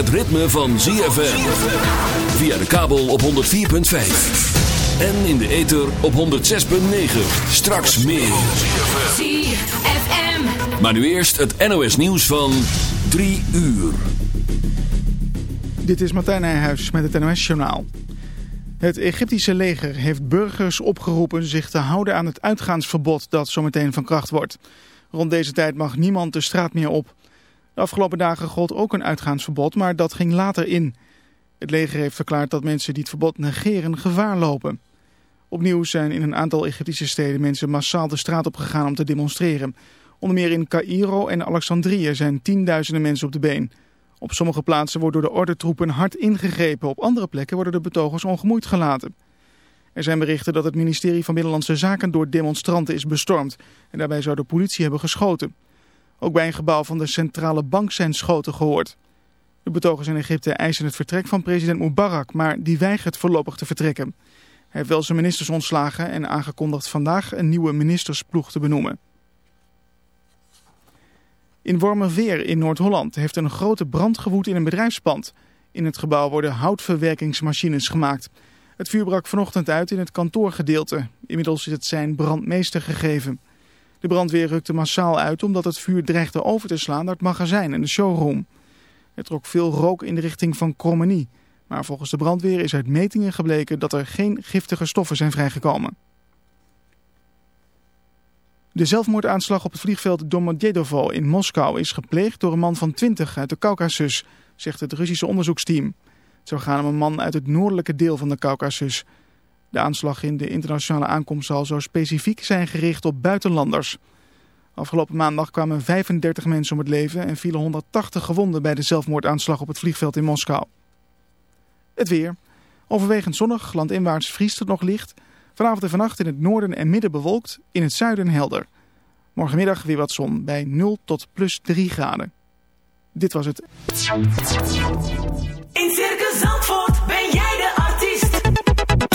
het ritme van ZFM. Via de kabel op 104.5. En in de ether op 106.9. Straks meer. ZFM. Maar nu eerst het NOS nieuws van 3 uur. Dit is Martijn Nijhuis met het NOS-journaal. Het Egyptische leger heeft burgers opgeroepen zich te houden aan het uitgaansverbod dat zometeen van kracht wordt. Rond deze tijd mag niemand de straat meer op. De afgelopen dagen gold ook een uitgaansverbod, maar dat ging later in. Het leger heeft verklaard dat mensen die het verbod negeren gevaar lopen. Opnieuw zijn in een aantal Egyptische steden mensen massaal de straat op gegaan om te demonstreren. Onder meer in Cairo en Alexandrië zijn tienduizenden mensen op de been. Op sommige plaatsen wordt door de ordentroepen hard ingegrepen. Op andere plekken worden de betogers ongemoeid gelaten. Er zijn berichten dat het ministerie van Binnenlandse Zaken door demonstranten is bestormd. En daarbij zou de politie hebben geschoten. Ook bij een gebouw van de centrale bank zijn schoten gehoord. De betogers in Egypte eisen het vertrek van president Mubarak, maar die weigert voorlopig te vertrekken. Hij heeft wel zijn ministers ontslagen en aangekondigd vandaag een nieuwe ministersploeg te benoemen. In Wormerveer in Noord-Holland heeft een grote brand gewoed in een bedrijfspand. In het gebouw worden houtverwerkingsmachines gemaakt. Het vuur brak vanochtend uit in het kantoorgedeelte. Inmiddels is het zijn brandmeester gegeven. De brandweer rukte massaal uit omdat het vuur dreigde over te slaan naar het magazijn en de showroom. Er trok veel rook in de richting van Krommenie. Maar volgens de brandweer is uit metingen gebleken dat er geen giftige stoffen zijn vrijgekomen. De zelfmoordaanslag op het vliegveld Domodedovo in Moskou is gepleegd door een man van 20 uit de Caucasus, zegt het Russische onderzoeksteam. Het zou gaan om een man uit het noordelijke deel van de Caucasus. De aanslag in de internationale aankomst zal zo specifiek zijn gericht op buitenlanders. Afgelopen maandag kwamen 35 mensen om het leven en vielen 180 gewonden bij de zelfmoordaanslag op het vliegveld in Moskou. Het weer. Overwegend zonnig, landinwaarts vriest het nog licht. Vanavond en vannacht in het noorden en midden bewolkt, in het zuiden helder. Morgenmiddag weer wat zon bij 0 tot plus 3 graden. Dit was het. In Circus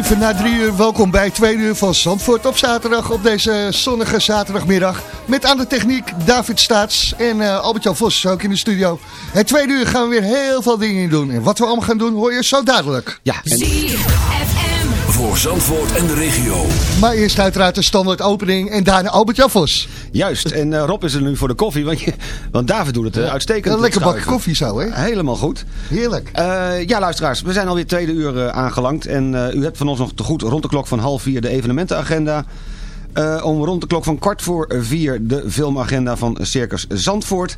Even na drie uur, welkom bij twee uur van Zandvoort op zaterdag. Op deze zonnige zaterdagmiddag. Met aan de techniek David Staats en eh Albert-Jan Vos is ook in de studio. Het tweede uur gaan we weer heel veel dingen doen. En wat we allemaal gaan doen hoor je zo dadelijk. Ja, en. Voor Zandvoort en de regio. Maar eerst uiteraard de standaard opening en daarna Albert-Jan Vos. juist. En eh, Rob is er nu voor de koffie, want, je, want David doet het eh, uitstekend. Een lekker bakje schuiven. koffie zo hè. Helemaal goed. Heerlijk. Eh, ja, luisteraars, we zijn alweer tweede uur aangelangt. En eh, u hebt van ons nog te goed rond de klok van half vier de evenementenagenda. Eh, om rond de klok van kwart voor vier de filmagenda van Circus Zandvoort.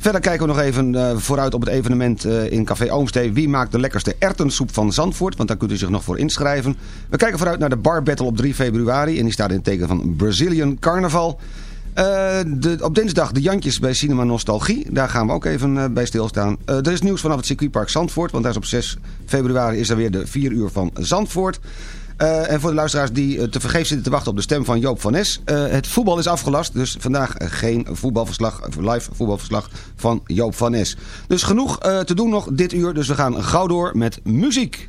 Verder kijken we nog even eh, vooruit op het evenement eh, in Café Oomstee. Wie maakt de lekkerste ertensoep van Zandvoort? Want daar kunt u zich nog voor inschrijven. We kijken vooruit naar de Bar Battle op 3 februari. En die staat in het teken van Brazilian Carnaval. Eh, de, op dinsdag de Jantjes bij Cinema Nostalgie. Daar gaan we ook even bij stilstaan. Er is nieuws vanaf het circuitpark Zandvoort. Want daar is op 6 februari is er weer de 4 uur van Zandvoort. Eh, en voor de luisteraars die eh, te vergeefs zitten te wachten op de stem van Joop van Nes. eh, het voetbal is afgelast. Dus vandaag geen voetbalverslag, live voetbalverslag van Joop van Nes. Dus genoeg te doen nog dit uur. Dus we gaan gauw door met muziek.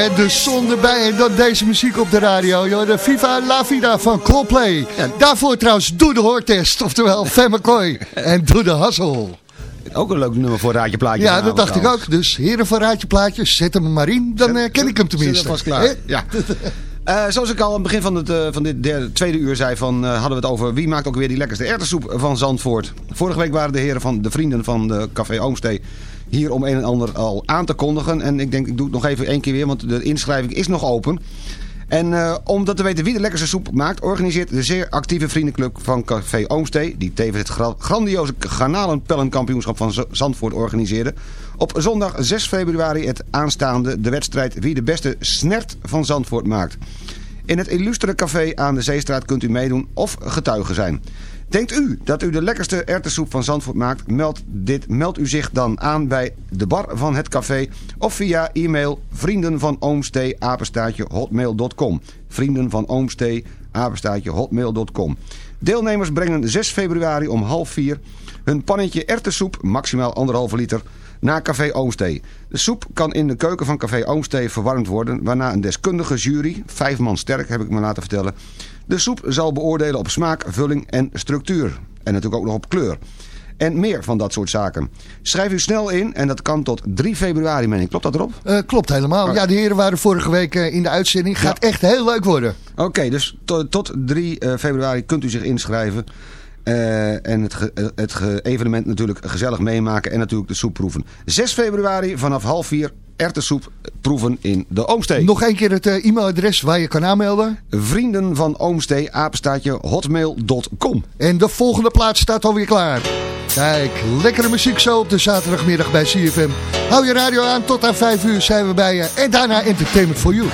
Hè, de zon erbij en dan deze muziek op de radio. Joh, de Viva La Vida van Coldplay. Daarvoor trouwens Doe de Hoortest, oftewel Fem McCoy en Doe de Hassel. Ook een leuk nummer voor Raadje Plaatje. Ja, dat dacht ik ook. Dus heren van Raadje Plaatjes, zet hem maar in, dan eh, ken ik hem tenminste. Vast klaar. Ja. Eh, zoals ik al aan het begin van, het, eh, van dit derde, tweede uur zei, van, hadden we het over wie maakt ook weer die lekkerste erwtensoep van Zandvoort. Vorige week waren de heren van de vrienden van de Café Oomstee hier om een en ander al aan te kondigen. En ik denk, ik doe het nog even één keer weer, want de inschrijving is nog open. En eh, om dat te weten wie de lekkerste soep maakt, organiseert de zeer actieve vriendenclub van Café Oomstee, die tevens het gra- grandioze garnalenpellenkampioenschap van Zandvoort organiseerde, op zondag 6 februari het aanstaande de wedstrijd wie de beste snert van Zandvoort maakt. In het illustere café aan de Zeestraat kunt u meedoen of getuige zijn. Denkt u dat u de lekkerste erwtensoep van Zandvoort maakt? Meld, dit, meld u zich dan aan bij de bar van het café of via e-mail vrienden van. Vrienden van. Deelnemers brengen 6 februari om half vier hun pannetje erwtensoep, maximaal anderhalve liter, naar Café Oomstee. De soep kan in de keuken van Café Oomstee verwarmd worden... waarna een deskundige jury, vijf man sterk heb ik me laten vertellen... de soep zal beoordelen op smaak, vulling en structuur. En natuurlijk ook nog op kleur. En meer van dat soort zaken. Schrijf u snel in en dat kan tot 3 februari, meen ik. Klopt dat erop? Eh, klopt helemaal. Ja, de heren waren vorige week eh, in de uitzending. Gaat echt heel leuk worden. Oké, dus to- tot 3 eh, februari kunt u zich inschrijven. Eh, en het, ge- het ge- evenement natuurlijk gezellig meemaken en natuurlijk de soep proeven. 6 februari vanaf half 4 erwtensoep proeven in de Oomstee. Nog één keer het eh, e-mailadres waar je kan aanmelden. Vrienden van Oomstee, apenstaatje, hotmail.com. En de volgende plaat staat alweer klaar. Kijk, lekkere muziek zo op de zaterdagmiddag bij CFM. Hou je radio aan, tot aan 5 uur zijn we bij je. En daarna Entertainment for You.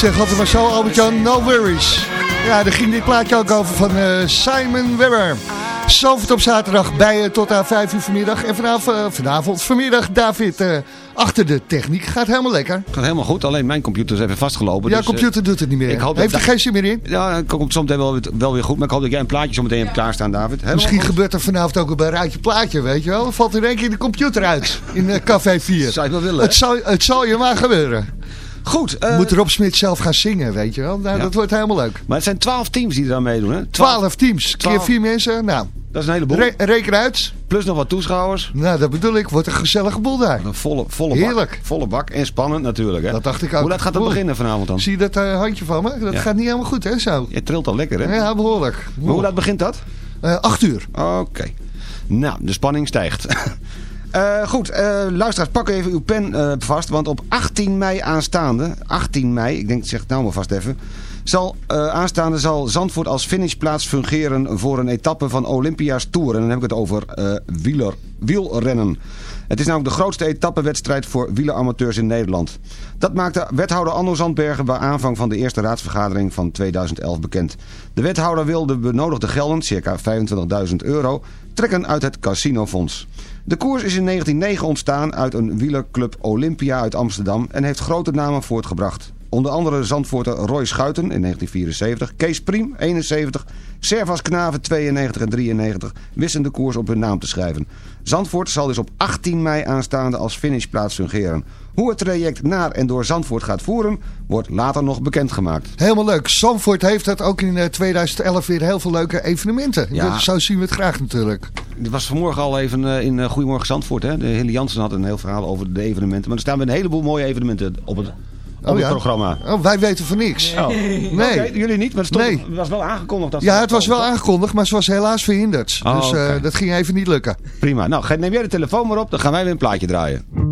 Zeg altijd maar zo, Albert-Jan, no worries. Ja, daar ging dit plaatje ook over van eh, Simon Webber. Zalvert op zaterdag bij je tot aan 5 uur vanmiddag. En vanavond, eh, vanavond vanmiddag, David, eh, achter de techniek. Gaat helemaal lekker. Gaat helemaal goed, alleen mijn computer is even vastgelopen. Ja, dus, eh, computer doet het niet meer. ik hoop Heeft er geen zin meer in? Ja, het komt zometeen wel, weer- wel weer goed. Maar ik hoop dat jij een plaatje zometeen hebt klaarstaan, David. Helemaal Misschien goed? gebeurt er vanavond ook bij Ruitje Plaatje, weet je wel. Dan valt in één keer de computer uit in eh, Café 4. Zou je wel willen, Het zal, het zal je maar gebeuren. Goed. eh, Moet Rob Smit zelf gaan zingen, weet je wel. Nou, Ja. Dat wordt helemaal leuk. Maar het zijn twaalf teams die eraan meedoen, hè? Twaalf teams, keer Twaalf. vier mensen. Nou, Dat is een heleboel. re- reken uit. Plus nog wat toeschouwers. Nou, dat bedoel ik. Wordt een gezellige boel daar. Een volle, volle bak. Heerlijk. Volle bak. En spannend natuurlijk, hè? Dat dacht ik ook. Hoe laat gaat het beginnen vanavond dan? Zie je dat eh, handje van me? Dat Ja. gaat niet helemaal goed, hè, zo. Je trilt al lekker, hè? Ja, behoorlijk. Maar hoe laat begint dat? Eh, acht uur. Oké. Nou, de spanning stijgt. Eh, goed, eh, luisteraars, pak even uw pen vast. Want op 18 mei aanstaande, 18 mei, ik denk, zeg het nou maar vast even. Zal, eh, aanstaande zal Zandvoort als finishplaats fungeren voor een etappe van Olympia's Tour. En dan heb ik het over eh, wieler, wielrennen. Het is namelijk de grootste etappewedstrijd voor wieleramateurs in Nederland. Dat maakte wethouder Anno Zandbergen bij aanvang van de eerste raadsvergadering van 2011 bekend. De wethouder wil de benodigde gelden, circa 25.000 euro, trekken uit het casinofonds. De koers is in 1909 ontstaan uit een wielerclub Olympia uit Amsterdam en heeft grote namen voortgebracht. Onder andere Zandvoorter Roy Schuiten in 1974, Kees Priem 71, Servas Knaven 92 en 93 wisten de koers op hun naam te schrijven. Zandvoort zal dus op 18 mei aanstaande als finishplaats fungeren. Hoe het traject naar en door Zandvoort gaat voeren, wordt later nog bekendgemaakt. Helemaal leuk. Zandvoort heeft dat ook in eh, 2011 weer heel veel leuke evenementen. Ja. Zo zien we het graag natuurlijk. Er was vanmorgen al even eh, in eh, Goedemorgen Zandvoort. Hè? De Hille Jansen had een heel verhaal over de evenementen. Maar er staan weer een heleboel mooie evenementen op het, op het ja. programma. Oh, wij weten van niks. Oh. Nee. Oké, jullie niet, maar het, stond, Nee. was wel aangekondigd. Dat Ja, het was wel aangekondigd, maar ze was helaas verhinderd. Oh, dus eh, dat ging even niet lukken. Prima. Nou, neem jij de telefoon maar op, dan gaan wij weer een plaatje draaien.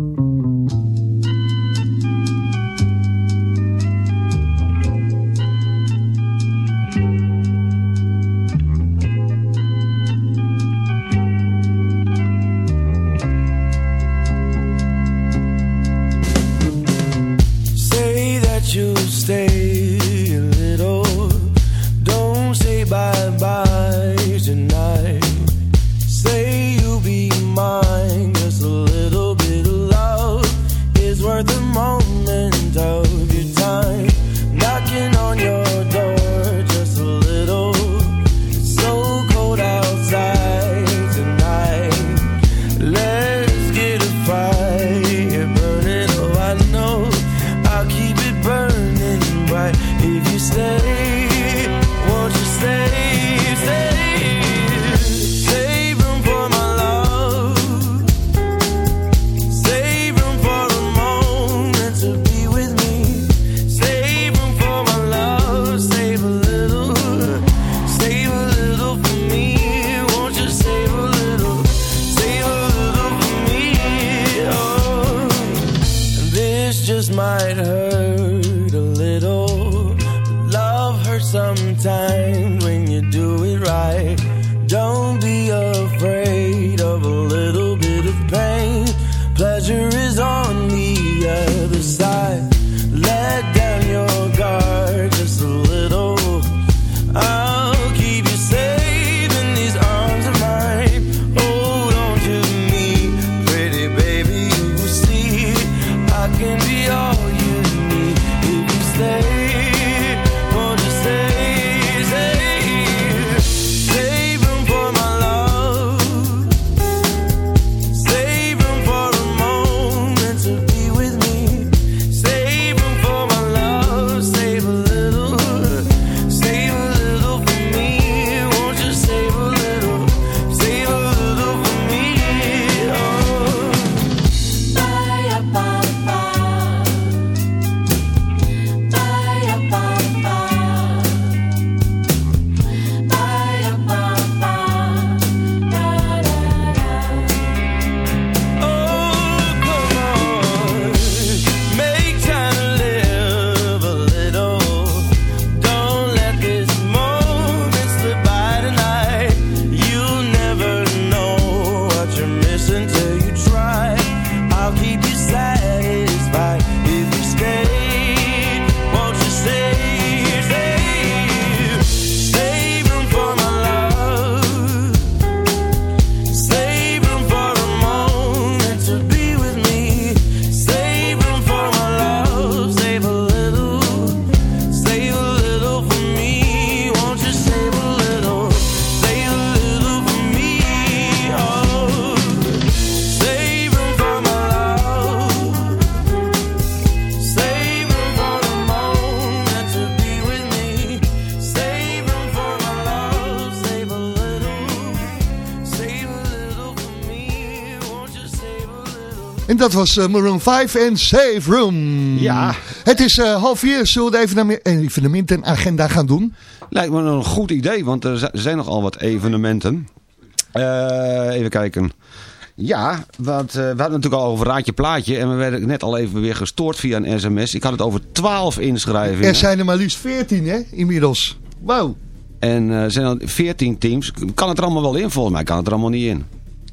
won't be a. dat was eh, Maroon 5 en Save Room. Ja. Het is eh, half vier. Zullen we de evenement- eh, evenementenagenda gaan doen? Lijkt me een goed idee, want er zi- zijn nogal wat evenementen. Eh, even kijken. Ja, want, we hadden het natuurlijk al over Raadje Plaatje. En we werden net al even weer gestoord via een sms. Ik had het over 12 inschrijvingen. Er zijn er maar liefst 14 hè, inmiddels. Wauw. En er zijn al 14 teams. Kan het er allemaal wel in? Volgens mij kan het er allemaal niet in.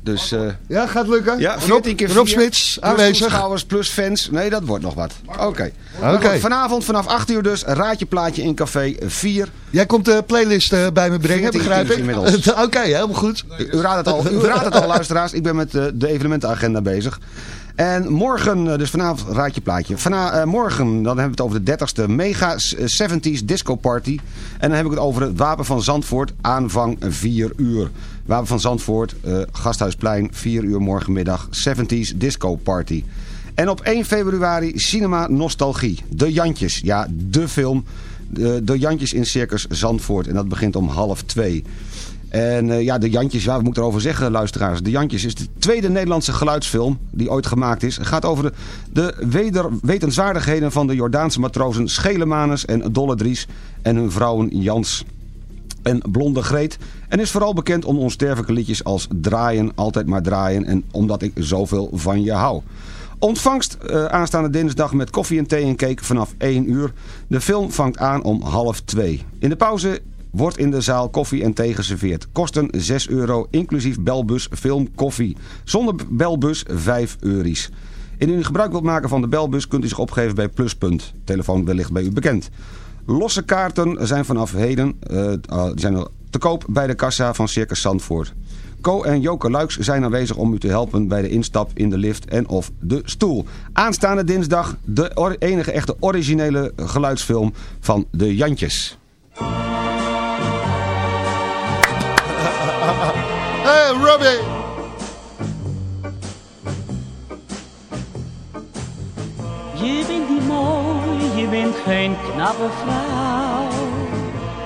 Dus eh, Ja, gaat lukken? ja, Rob, 14 keer Rob 4, Smits, plus aanwezig. toeschouwers plus fans. Nee, dat wordt nog wat. Oké. Goed, Vanavond vanaf 8 uur dus. Raadje Plaatje in café 4. Jij komt de playlist eh, bij me brengen, 14 begrijp ik? inmiddels. Oké, helemaal goed. U raadt het al, u raadt het al luisteraars. Ik ben met eh, de evenementenagenda bezig. En morgen, dus vanavond raadje plaatje. Vana, morgen, dan hebben we het over de 30ste Mega s- eh, 70s Disco Party. En dan heb ik het over het Wapen van Zandvoort, aanvang 4 uur. Wapen van Zandvoort, eh, Gasthuisplein, 4 uur morgenmiddag, 70s Disco Party. En op 1 februari Cinema Nostalgie. De Jantjes, ja, de film. De, de Jantjes in Circus Zandvoort. En dat begint om half 2. En eh, ja, de Jantjes, ja, wat moet ik erover zeggen, luisteraars? De Jantjes is de tweede Nederlandse geluidsfilm die ooit gemaakt is. Het gaat over de, de weder, wetenswaardigheden van de Jordaanse matrozen Schelemanus en Dolle Dries en hun vrouwen Jans en Blonde Greet. En is vooral bekend om onsterfelijke liedjes als Draaien, Altijd maar draaien en Omdat ik zoveel van je hou. Ontvangst eh, aanstaande dinsdag met koffie en thee en cake vanaf 1 uur. De film vangt aan om half 2. In de pauze wordt in de zaal koffie en thee geserveerd. Kosten 6 euro, inclusief belbus, film, koffie. Zonder belbus 5 euro's. Indien u gebruik wilt maken van de belbus kunt u zich opgeven bij Pluspunt. Telefoon wellicht bij u bekend. Losse kaarten zijn vanaf heden eh, uh, zijn te koop bij de kassa van Circus Zandvoort. Co en Joke Luiks zijn aanwezig om u te helpen bij de instap in de lift en of de stoel. Aanstaande dinsdag de enige echte originele geluidsfilm van de Jantjes. Hey, Robbie! Je bent niet mooi, je bent geen knappe vrouw.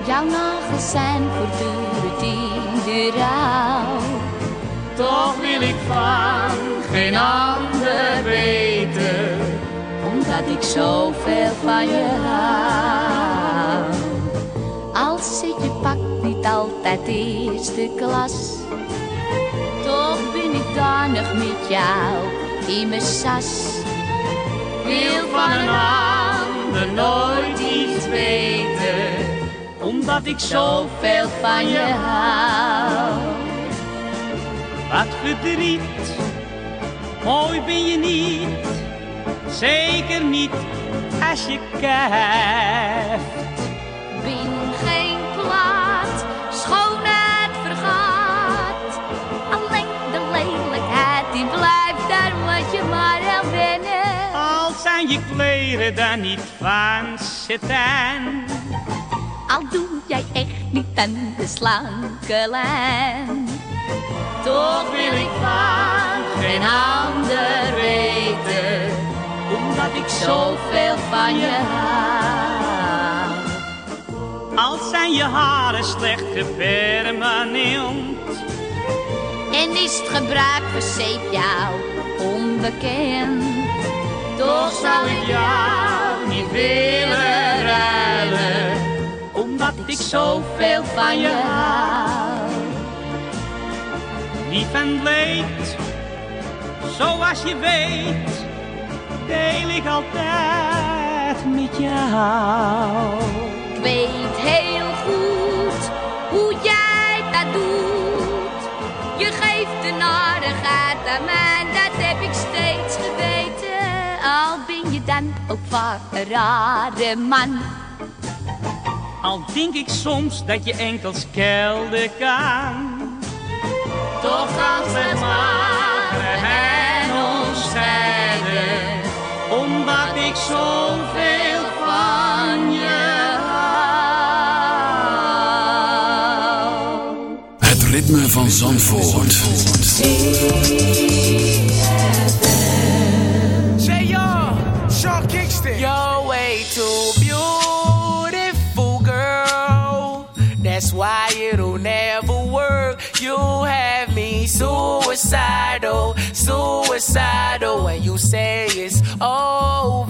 Jouw nagels zijn voortdurend in de rouw. Toch wil ik van geen ander weten. Omdat ik zoveel van je hou. Als zit je pak niet altijd eerste klas. Toch ben ik danig met jou in mijn sas. wil van een ander nooit iets weten, omdat ik zoveel van je hou. Wat verdriet, mooi ben je niet, zeker niet als je kijft. Je kleren dan niet van satijn. Al doe jij echt niet aan de slanke lijn. Toch wil ik van geen ander weten, omdat ik zoveel van je hou. Al zijn je haren slecht gepermanent, En is het gebruik van zeep jou onbekend. Toch zou ik jou niet willen ruilen, omdat ik zoveel van je hou. Lief en leed, zoals je weet, deel ik altijd met jou. Ik weet heel goed hoe jij dat doet. Je geeft de narigheid aan mij, je dan ook van een rare man. Al denk ik soms dat je enkels kelder kan. Toch kan het magere hen ons scheiden, omdat ik zoveel van je hou. Het ritme van Zandvoort. Suicidal, suicidal. When you say it's over,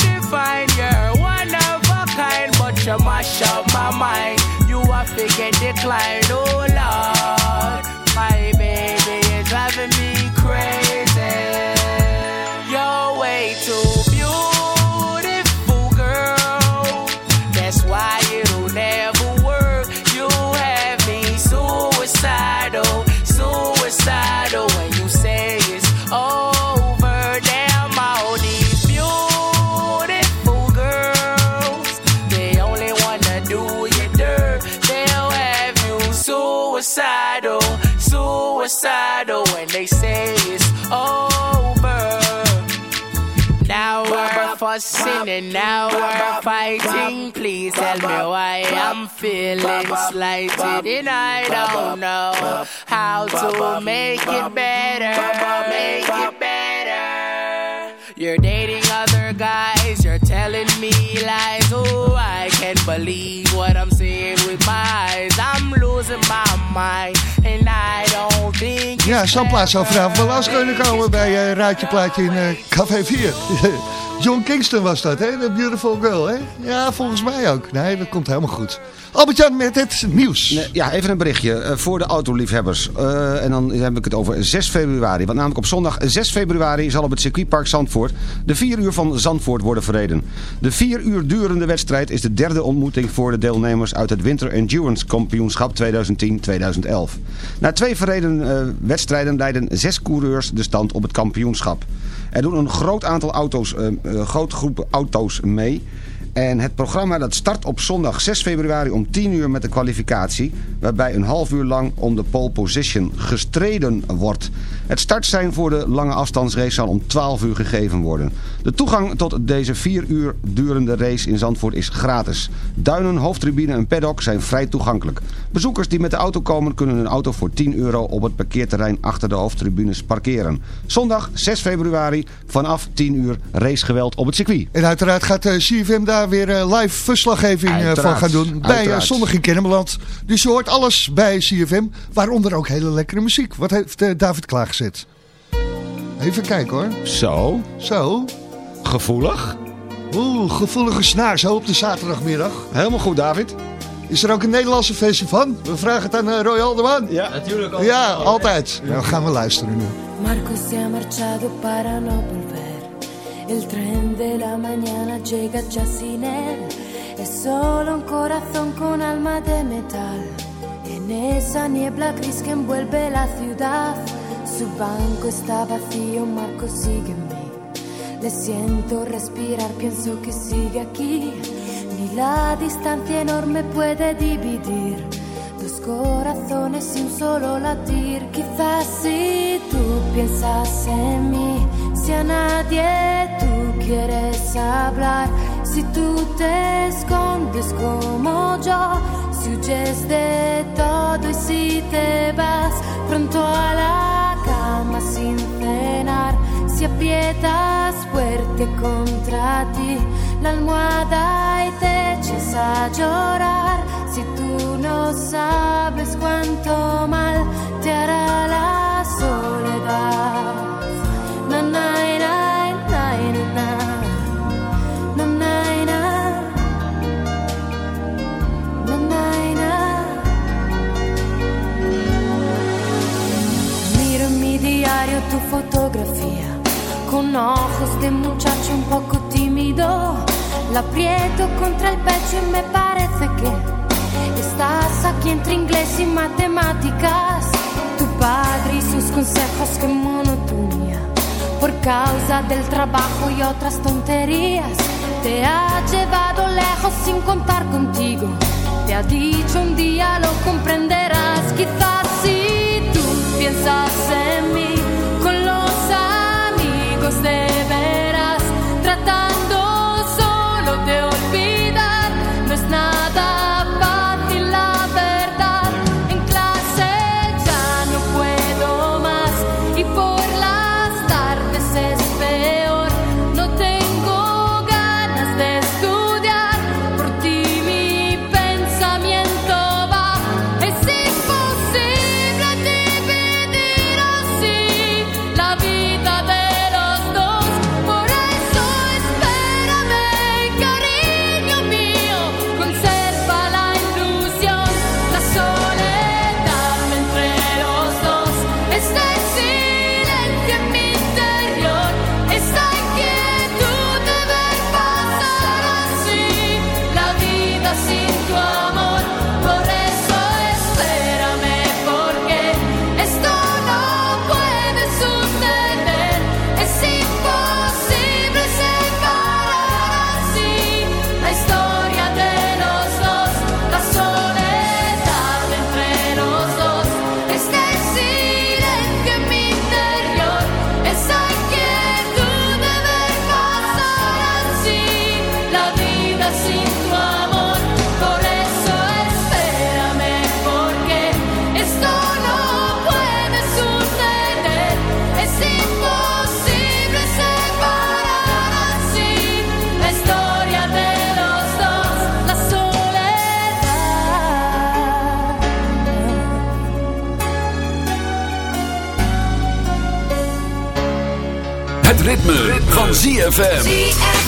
divine. You're one of a kind, but you mash up my mind. You are figure decline, oh Lord. My baby is driving me crazy. And now we're fighting. Please tell me why I'm feeling slighted and I don't know how to make it better. Make it better. You're dating other guys, you're telling me lies. Oh, I can't believe what I'm seeing with my eyes. I'm losing my mind and I don't think Ja, zo'n plaats zou vanavond wel langs kunnen komen bij eh Raadje Plaatje in eh, Café 4. John Kingston was dat, hè? The Beautiful Girl, hè? Ja, volgens mij ook. Nee, dat komt helemaal goed. Albert-Jan met het nieuws. Ja, even een berichtje eh, voor de autoliefhebbers. Eh, en dan heb ik het over 6 februari. Want namelijk op zondag 6 februari zal op het circuitpark Zandvoort... de 4 uur van Zandvoort worden verreden. De 4 uur durende wedstrijd is de derde ontmoeting voor de deelnemers... uit het Winter Endurance Kampioenschap 2010-2011. Na twee verreden eh, wedstrijden leiden zes coureurs de stand op het kampioenschap. Er doen een groot aantal auto's, een grote auto's mee... En het programma dat start op zondag 6 februari om 10 uur met de kwalificatie... waarbij een half uur lang om de pole position gestreden wordt. Het startsein voor de lange afstandsrace zal om 12 uur gegeven worden. De toegang tot deze 4 uur durende race in Zandvoort is gratis. Duinen, hoofdtribune en paddock zijn vrij toegankelijk. Bezoekers die met de auto komen kunnen hun auto voor 10 euro op het parkeerterrein achter de hoofdtribunes parkeren. Zondag 6 februari vanaf 10 uur racegeweld op het circuit. En uiteraard gaat eh, CFM daar weer eh, live verslaggeving eh, van gaan doen. Bij uiteraard. Zondag in Kennemerland. Dus je hoort alles bij CFM. Waaronder ook hele lekkere muziek. Wat heeft David klaargezet? Even kijken hoor. Zo. Zo. Gevoelig. Oeh, gevoelige snaar zo op de zaterdagmiddag. Helemaal goed David. Is er ook een Nederlandse versie van? We vragen het aan uh, Roy Alderman. Ja, natuurlijk. Ja, altijd. Nou gaan we luisteren nu. Marco se ha marchado para no volver. El tren de la mañana llega ya sin él. Es solo un corazón con alma de metal. En esa niebla gris que envuelve la ciudad. Su banco está vacío, Marco sigue en mí. Le siento respirar, pienso que sigue aquí. La distancia enorme puede dividir dos corazones un solo latir. Quizás si tú piensas en mí, si a nadie tú quieres hablar, si tú te escondes como yo, si huyes de todo y si te vas pronto a la cama sin cenar, si aprietas fuerte contra ti la y te echas a llorar, si tú no sabes cuánto mal te hará la soledad. Na, na, na, na, na, na, na. Miro en mi diario tu fotografía con ojos de muchacho un poco tímido. La aprieto contra el pecho y me parece que estás aquí entre inglés y matemáticas. Tu padre y sus consejos, que monotonía. Por causa del trabajo y otras tonterías, te ha llevado lejos sin contar contigo. Te ha dicho un día lo comprenderás. Quizás si tú piensas en van ZFM.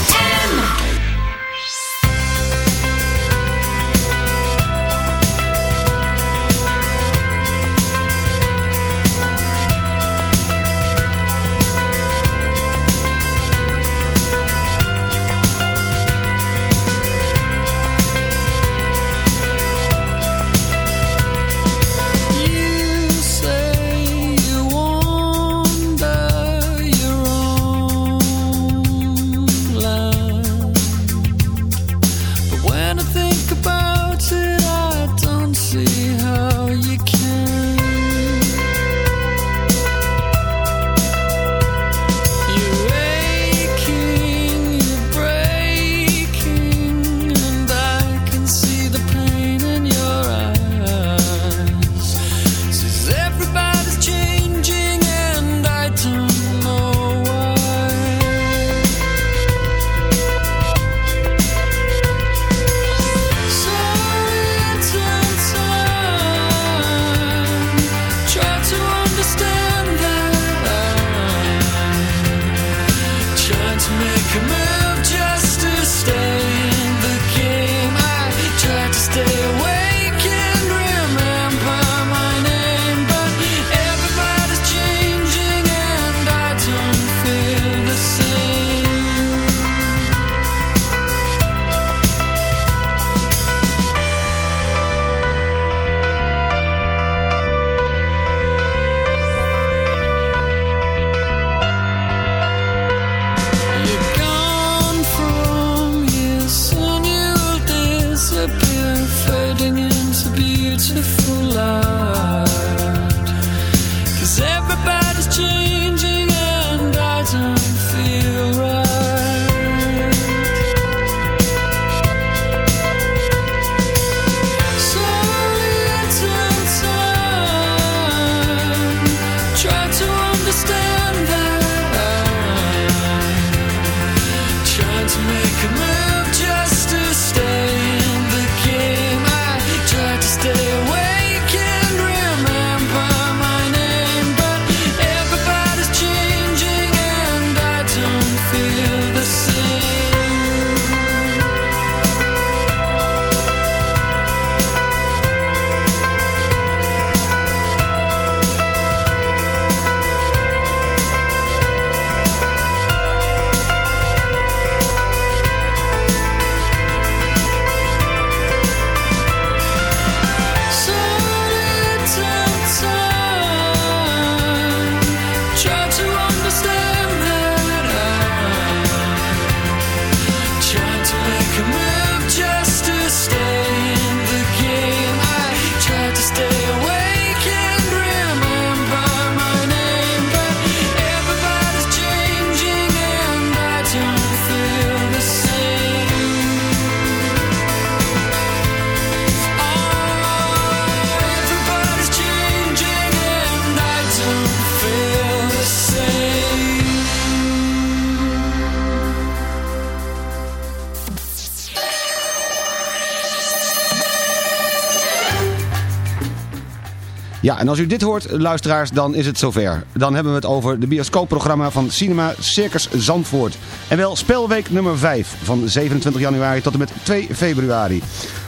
Ja, en als u dit hoort, luisteraars, dan is het zover. Dan hebben we het over de bioscoopprogramma van Cinema Circus Zandvoort. En wel spelweek nummer 5 van 27 januari tot en met 2 februari.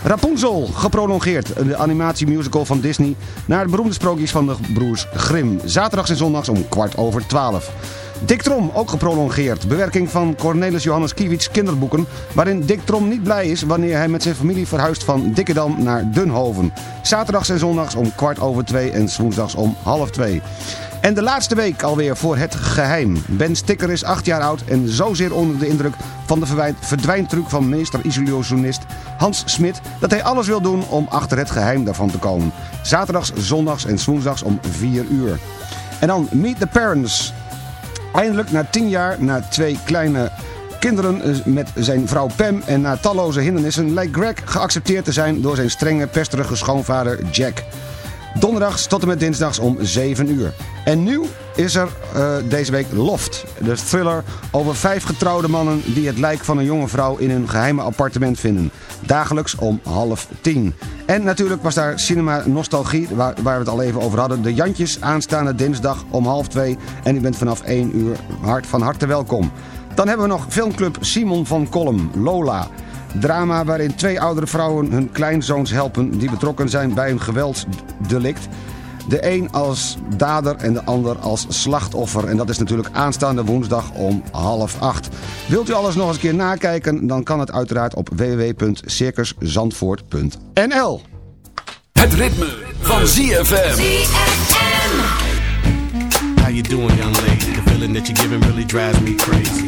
Rapunzel, geprolongeerd, de animatiemusical van Disney... naar de beroemde sprookjes van de broers Grimm. Zaterdags en zondags om kwart over 12. Dick Trom, ook geprolongeerd. Bewerking van Cornelis Johannes Kiewits kinderboeken... waarin Dick Trom niet blij is wanneer hij met zijn familie verhuist van Dikkedam naar Dunhoven. Zaterdags en zondags om kwart over twee en woensdags om half twee. En de laatste week alweer voor het geheim. Ben Sticker is acht jaar oud en zozeer onder de indruk van de verdwijntruc van meester illusionist Hans Smit... dat hij alles wil doen om achter het geheim daarvan te komen. Zaterdags, zondags en woensdags om 4 uur. En dan Meet the Parents. Eindelijk na tien jaar, na twee kleine kinderen eh, met zijn vrouw Pam en na talloze hindernissen lijkt Greg geaccepteerd te zijn door zijn strenge, pesterige schoonvader Jack. Donderdags tot en met dinsdags om 7 uur. En nieuw is er eh, deze week Loft. De thriller over vijf getrouwde mannen die het lijk van een jonge vrouw in hun geheime appartement vinden. Dagelijks om half tien. En natuurlijk was daar Cinema Nostalgie, waar, waar we het al even over hadden. De Jantjes aanstaande dinsdag om half twee. En u bent vanaf één uur van harte welkom. Dan hebben we nog filmclub Simon van Kolm, Lola. Drama waarin twee oudere vrouwen hun kleinzoons helpen die betrokken zijn bij een geweldsdelict. De een als dader en de ander als slachtoffer. En dat is natuurlijk aanstaande woensdag om half acht. Wilt u alles nog eens een keer nakijken? Dan kan het uiteraard op www.circuszandvoort.nl Het ritme van ZFM. How you doing, young lady? The feeling that you're giving really drives me crazy.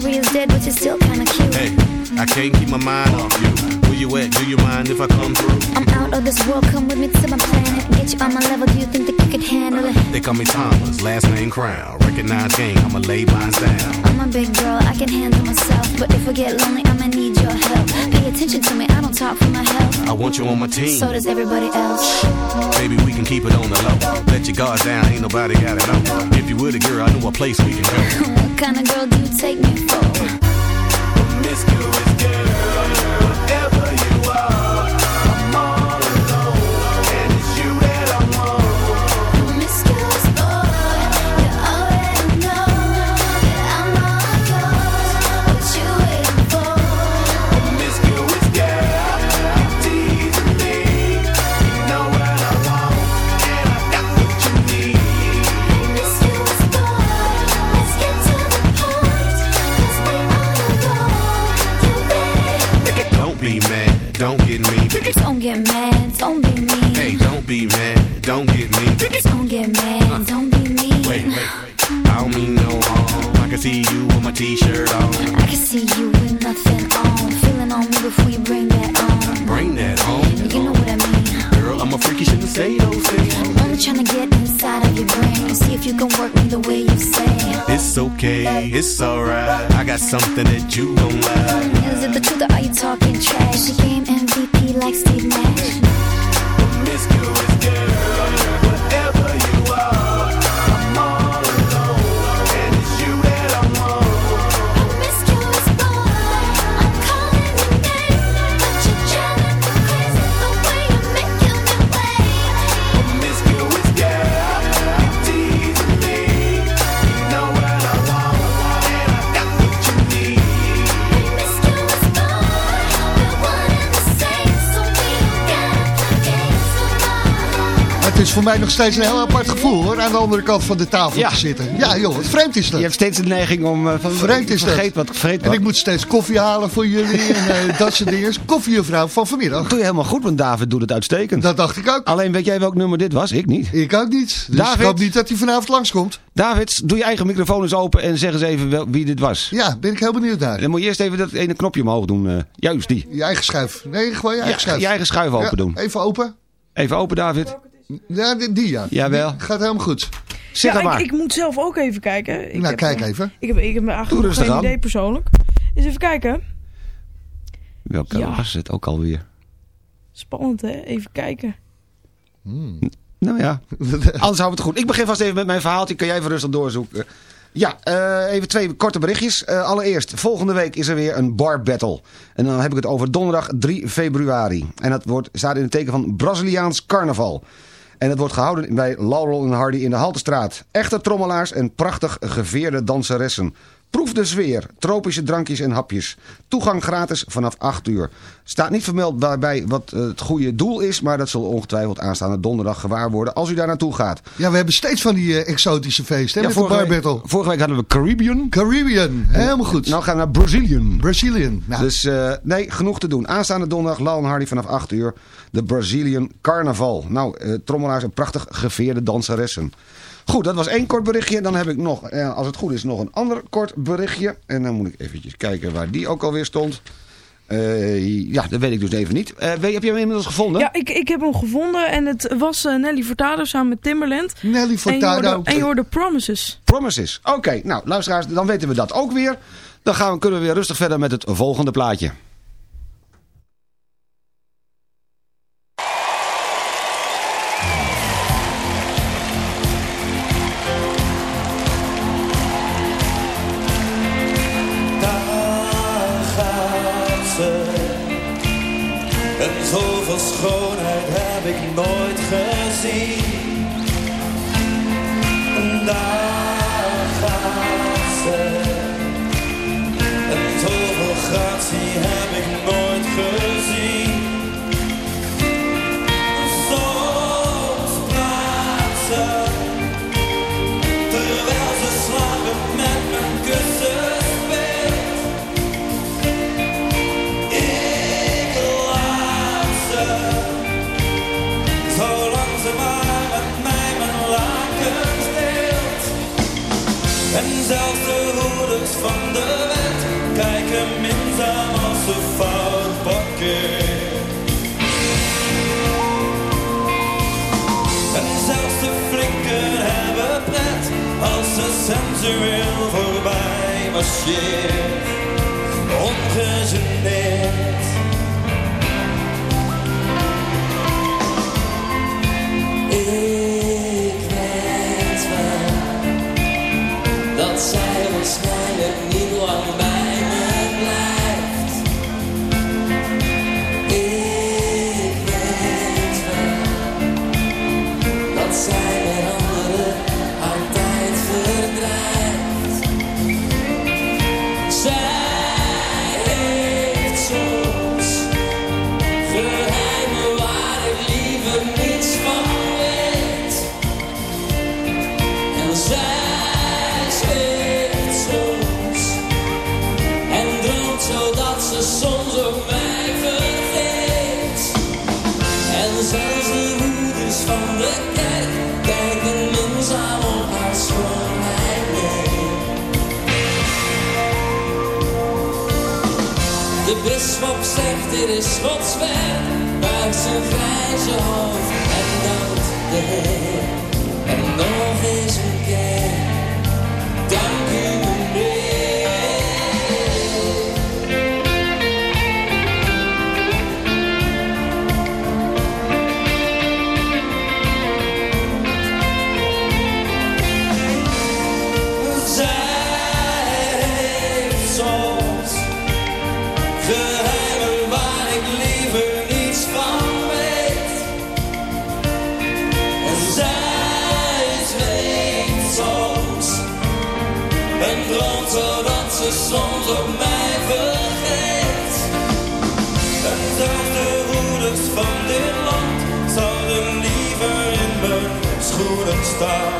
Is dead, but you're still kinda cute. Hey, I can't keep my mind off you. Where you at? Do you mind if I come through? I'm out of this world, come with me to my planet. Get you on my level, do you think that you could handle it? They call me Thomas, last name Crown. Recognize game, I'ma lay mine down. I'm a big girl, I can handle myself. But if I get lonely, I'ma need your help. Attention to me, I don't talk for my health. I want you on my team. So does everybody else. Baby, we can keep it on the low. Let your guard down, ain't nobody got it on. If you were the girl, I know a place we can go. What kind of girl do you take me for? Promiscuous girl, steeds een heel apart gevoel hoor, aan de andere kant van de tafel te zitten. Ja joh, wat vreemd is dat. Je hebt steeds de neiging om... van, Vreemd is dat. vergeet wat, vergeet En wat. ik moet steeds koffie halen voor jullie en eh, dat soort dingen. Koffiejuffrouw van vanmiddag. doe je helemaal goed, want David doet het uitstekend. Dat dacht ik ook. Alleen weet jij welk nummer dit was? Ik niet. Ik ook niet. Dus David? ik hoop niet dat hij vanavond langskomt. David, doe je eigen microfoon eens open en zeg eens even wel, wie dit was. Ja, ben ik heel benieuwd naar. Dan moet je eerst even dat ene knopje omhoog doen. eh, juist die. Je eigen schuif. Nee, gewoon je eigen Ja, schuif. je eigen schuif open Ja, doen. Even open. Even open, David. Ja, die, die ja. Jawel. Die gaat helemaal goed. Zeg ja, maar. Ik, ik moet zelf ook even kijken. Ik nou, heb, kijk eh, even. Ik heb, ik heb eigenlijk geen aan. idee persoonlijk. Eens even kijken. Welke Ja. was het ook alweer? Spannend hè, even kijken. Nou ja, anders houden we het goed. Ik begin vast even met mijn verhaaltje. Kan jij even rustig doorzoeken. Ja, eh, even twee korte berichtjes. Eh, allereerst, volgende week is er weer een bar battle. En dan heb ik het over donderdag 3 februari. En dat wordt, staat in het teken van Braziliaans carnaval. En het wordt gehouden bij Laurel en Hardy in de Haltestraat. Echte trommelaars en prachtig geveerde danseressen. Proef de sfeer, tropische drankjes en hapjes. Toegang gratis vanaf 8 uur. Staat niet vermeld waarbij wat eh, het goede doel is, maar dat zal ongetwijfeld aanstaande donderdag gewaar worden als u daar naartoe gaat. Ja, we hebben steeds van die eh, exotische feesten, hè, met de bar week, vorige week hadden we Caribbean. Caribbean, helemaal goed. Nou gaan we naar Brazilian. Brazilian. Nou, Dus eh, nee, genoeg te doen. Aanstaande donderdag, Lau en Hardy vanaf 8 uur. De Brazilian Carnaval. Nou, eh, trommelaars en prachtig geveerde danseressen. Goed, dat was één kort berichtje. Dan heb ik nog, eh, als het goed is, nog een ander kort berichtje. En dan moet ik eventjes kijken waar die ook alweer stond. Eh, ja, dat weet ik dus even niet. Eh, weet- heb je hem inmiddels gevonden? Ja, ik, ik heb hem gevonden en het was eh, Nelly Furtado samen met Timberland. Nelly Furtado. en je hoorde Promises. Promises. Oké, nou luisteraars, dan weten we dat ook weer. Dan gaan we, kunnen we weer rustig verder met het volgende plaatje. Zoveel schoonheid heb ik nooit gezien. En daar gaat ze. En zoveel gratie heb ik nooit gezien. Sensueel voorbij marcheert. Ongegeneerd. Bisschop zegt dit is Gods werk, buigt zijn grijze hoofd en dankt de Heer. En staan.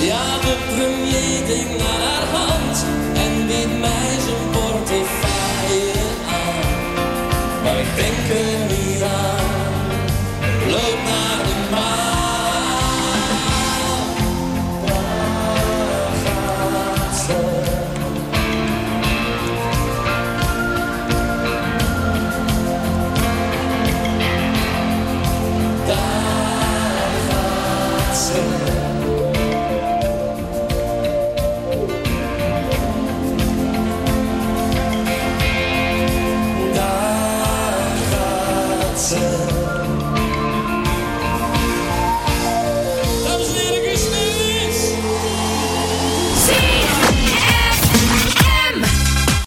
Ja, de premier denkt naar haar hand en biedt mij zijn portefeuille aan. Maar ik denk er